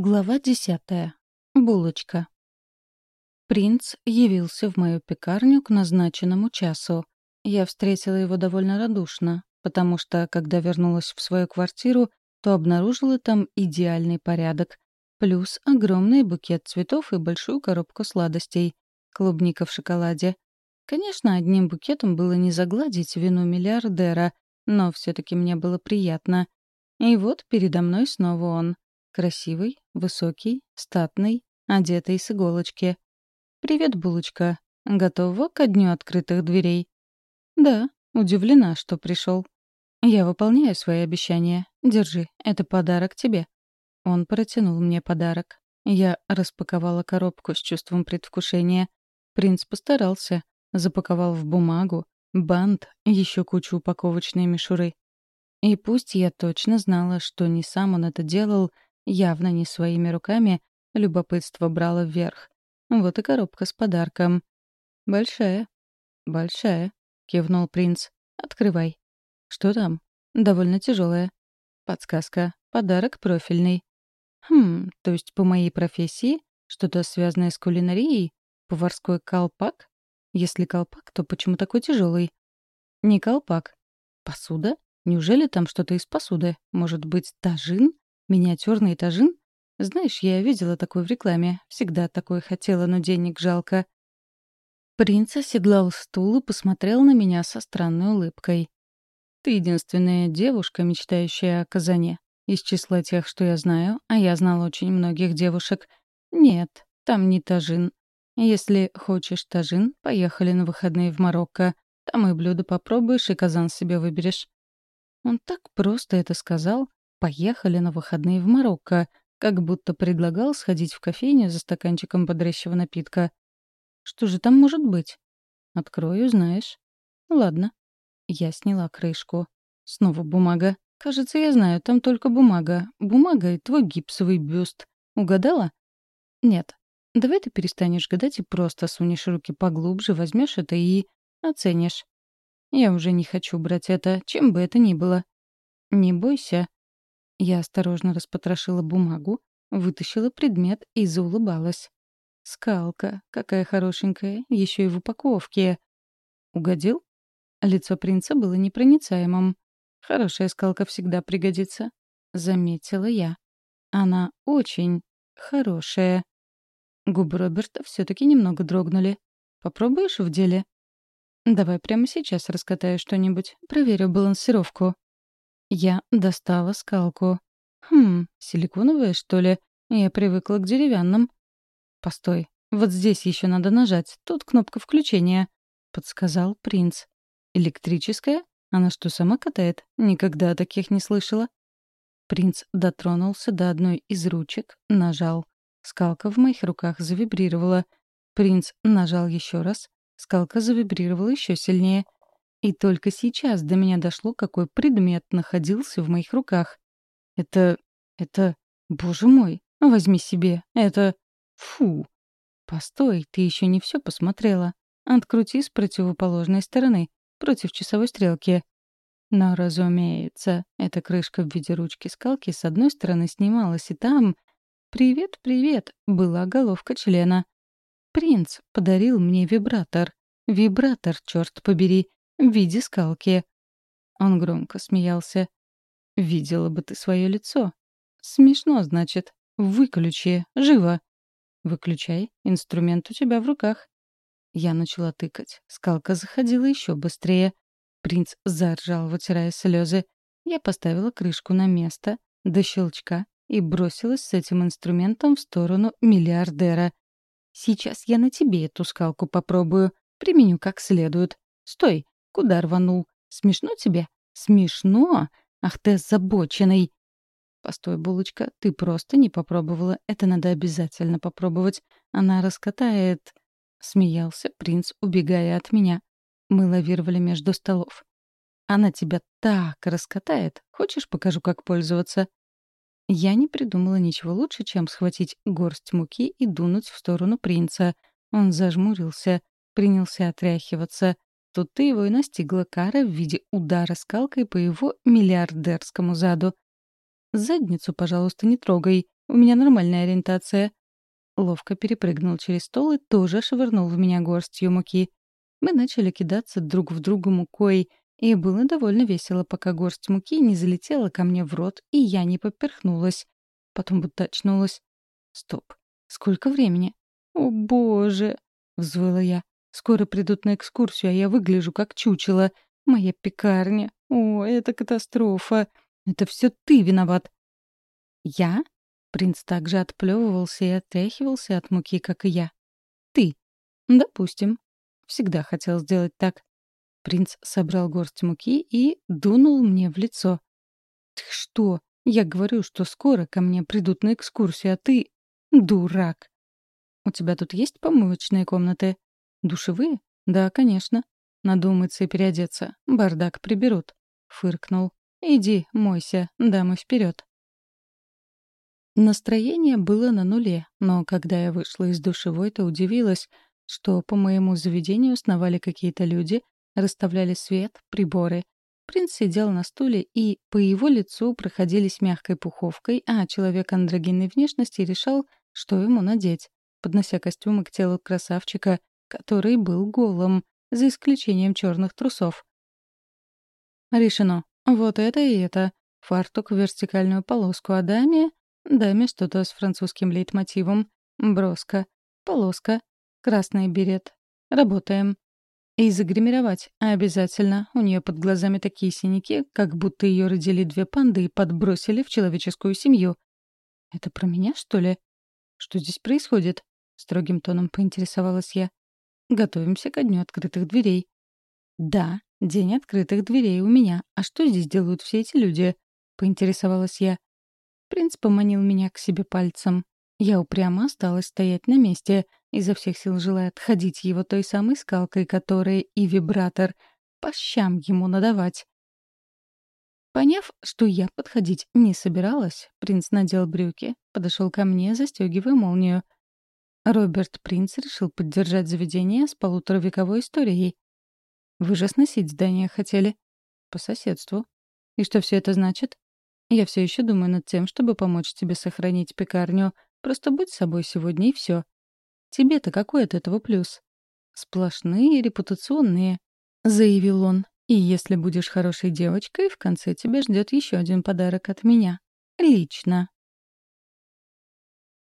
Глава десятая. Булочка. Принц явился в мою пекарню к назначенному часу. Я встретила его довольно радушно, потому что, когда вернулась в свою квартиру, то обнаружила там идеальный порядок, плюс огромный букет цветов и большую коробку сладостей, клубника в шоколаде. Конечно, одним букетом было не загладить вину миллиардера, но все таки мне было приятно. И вот передо мной снова он — Красивый, высокий, статный, одетый с иголочки. «Привет, булочка. Готова ко дню открытых дверей?» «Да, удивлена, что пришел. Я выполняю свои обещания. Держи, это подарок тебе». Он протянул мне подарок. Я распаковала коробку с чувством предвкушения. Принц постарался. Запаковал в бумагу, бант, еще кучу упаковочной мишуры. И пусть я точно знала, что не сам он это делал, — явно не своими руками, любопытство брало вверх. Вот и коробка с подарком. «Большая». «Большая», — кивнул принц. «Открывай». «Что там?» «Довольно тяжелая». «Подсказка. Подарок профильный». «Хм, то есть по моей профессии? Что-то связанное с кулинарией? Поварской колпак? Если колпак, то почему такой тяжелый?» «Не колпак. Посуда? Неужели там что-то из посуды? Может быть, тажин?» Миниатюрный тажин? Знаешь, я видела такой в рекламе. Всегда такое хотела, но денег жалко. Принц оседлал стул и посмотрел на меня со странной улыбкой. «Ты единственная девушка, мечтающая о казане. Из числа тех, что я знаю, а я знал очень многих девушек. Нет, там не тажин. Если хочешь тажин, поехали на выходные в Марокко. Там и блюдо попробуешь, и казан себе выберешь». Он так просто это сказал, Поехали на выходные в Марокко, как будто предлагал сходить в кофейню за стаканчиком бодрящего напитка. Что же там может быть? Открою, знаешь. Ладно. Я сняла крышку. Снова бумага. Кажется, я знаю, там только бумага. Бумага и твой гипсовый бюст. Угадала? Нет. Давай ты перестанешь гадать и просто сунешь руки поглубже, возьмешь это и оценишь. Я уже не хочу брать это, чем бы это ни было. Не бойся. Я осторожно распотрошила бумагу, вытащила предмет и заулыбалась. Скалка, какая хорошенькая, еще и в упаковке. Угодил? Лицо принца было непроницаемым. Хорошая скалка всегда пригодится, заметила я. Она очень хорошая. Губы Роберта все-таки немного дрогнули. Попробуешь в деле? Давай прямо сейчас раскатаю что-нибудь, проверю балансировку. Я достала скалку. Хм, силиконовая, что ли? Я привыкла к деревянным. Постой, вот здесь еще надо нажать. Тут кнопка включения, подсказал принц. Электрическая? Она что, сама катает? Никогда таких не слышала. Принц дотронулся до одной из ручек, нажал. Скалка в моих руках завибрировала. Принц нажал еще раз. Скалка завибрировала еще сильнее — и только сейчас до меня дошло, какой предмет находился в моих руках. Это... это... Боже мой, возьми себе. Это... Фу. Постой, ты еще не все посмотрела. Открути с противоположной стороны, против часовой стрелки. Но, разумеется, эта крышка в виде ручки скалки с одной стороны снималась, и там... «Привет, привет!» была головка члена. Принц подарил мне вибратор. Вибратор, черт побери в виде скалки. Он громко смеялся. «Видела бы ты свое лицо». «Смешно, значит. Выключи. Живо». «Выключай. Инструмент у тебя в руках». Я начала тыкать. Скалка заходила еще быстрее. Принц заржал, вытирая слезы. Я поставила крышку на место, до щелчка, и бросилась с этим инструментом в сторону миллиардера. «Сейчас я на тебе эту скалку попробую. Применю как следует. Стой! Куда рванул? Смешно тебе? Смешно? Ах ты озабоченный!» «Постой, булочка, ты просто не попробовала. Это надо обязательно попробовать. Она раскатает...» Смеялся принц, убегая от меня. Мы лавировали между столов. «Она тебя так раскатает. Хочешь, покажу, как пользоваться?» Я не придумала ничего лучше, чем схватить горсть муки и дунуть в сторону принца. Он зажмурился, принялся отряхиваться. Тут-то его и настигла кара в виде удара скалкой по его миллиардерскому заду. «Задницу, пожалуйста, не трогай», У меня нормальная ориентация». Ловко перепрыгнул через стол и тоже швырнул в меня горстью муки. Мы начали кидаться друг в друга мукой, и было довольно весело, пока горсть муки не залетела ко мне в рот, и я не поперхнулась. Потом будто очнулась. Стоп. Сколько времени? «О, боже!» — взвыла я. «Скоро придут на экскурсию, а я выгляжу как чучело. Моя пекарня. О, это катастрофа. Это все ты виноват». «Я?» — принц также отплевывался и отряхивался от муки, как и я. «Ты?» «Допустим. Всегда хотел сделать так». Принц собрал горсть муки и дунул мне в лицо. «Ты что? Я говорю, что скоро ко мне придут на экскурсию, а ты... Дурак!» «У тебя тут есть помывочные комнаты?» «Душевые?» «Да, конечно. Надо умыться и переодеться. Бардак приберут». Фыркнул. «Иди, мойся, дамы вперед. Настроение было на нуле, но когда я вышла из душевой, то удивилась, что по моему заведению сновали какие-то люди, расставляли свет, приборы. Принц сидел на стуле, и по его лицу проходились мягкой пуховкой, а человек андрогинной внешности решал, что ему надеть поднося костюмы к телу красавчика, который был голым, за исключением черных трусов. Решено. Вот это и это. Фартук в вертикальную полоску, а даме... Даме что-то с французским лейтмотивом. Броска. Полоска. Красный берет. Работаем. И загримировать. Обязательно. У нее под глазами такие синяки, как будто ее родили две панды и подбросили в человеческую семью. Это про меня, что ли? Что здесь происходит? Строгим тоном поинтересовалась я. Готовимся ко дню открытых дверей. Да, день открытых дверей у меня. А что здесь делают все эти люди? Поинтересовалась я. Принц поманил меня к себе пальцем. Я упрямо осталась стоять на месте, изо всех сил желая отходить его той самой скалкой, которая и вибратор по щам ему надавать. Поняв, что я подходить не собиралась, принц надел брюки, подошел ко мне, застегивая молнию — Роберт Принц решил поддержать заведение с полуторавековой историей. Вы же сносить здание хотели. По соседству. И что все это значит? Я все еще думаю над тем, чтобы помочь тебе сохранить пекарню. Просто будь собой сегодня и все. Тебе-то какой от этого плюс? Сплошные репутационные, заявил он. И если будешь хорошей девочкой, в конце тебя ждет еще один подарок от меня. Лично.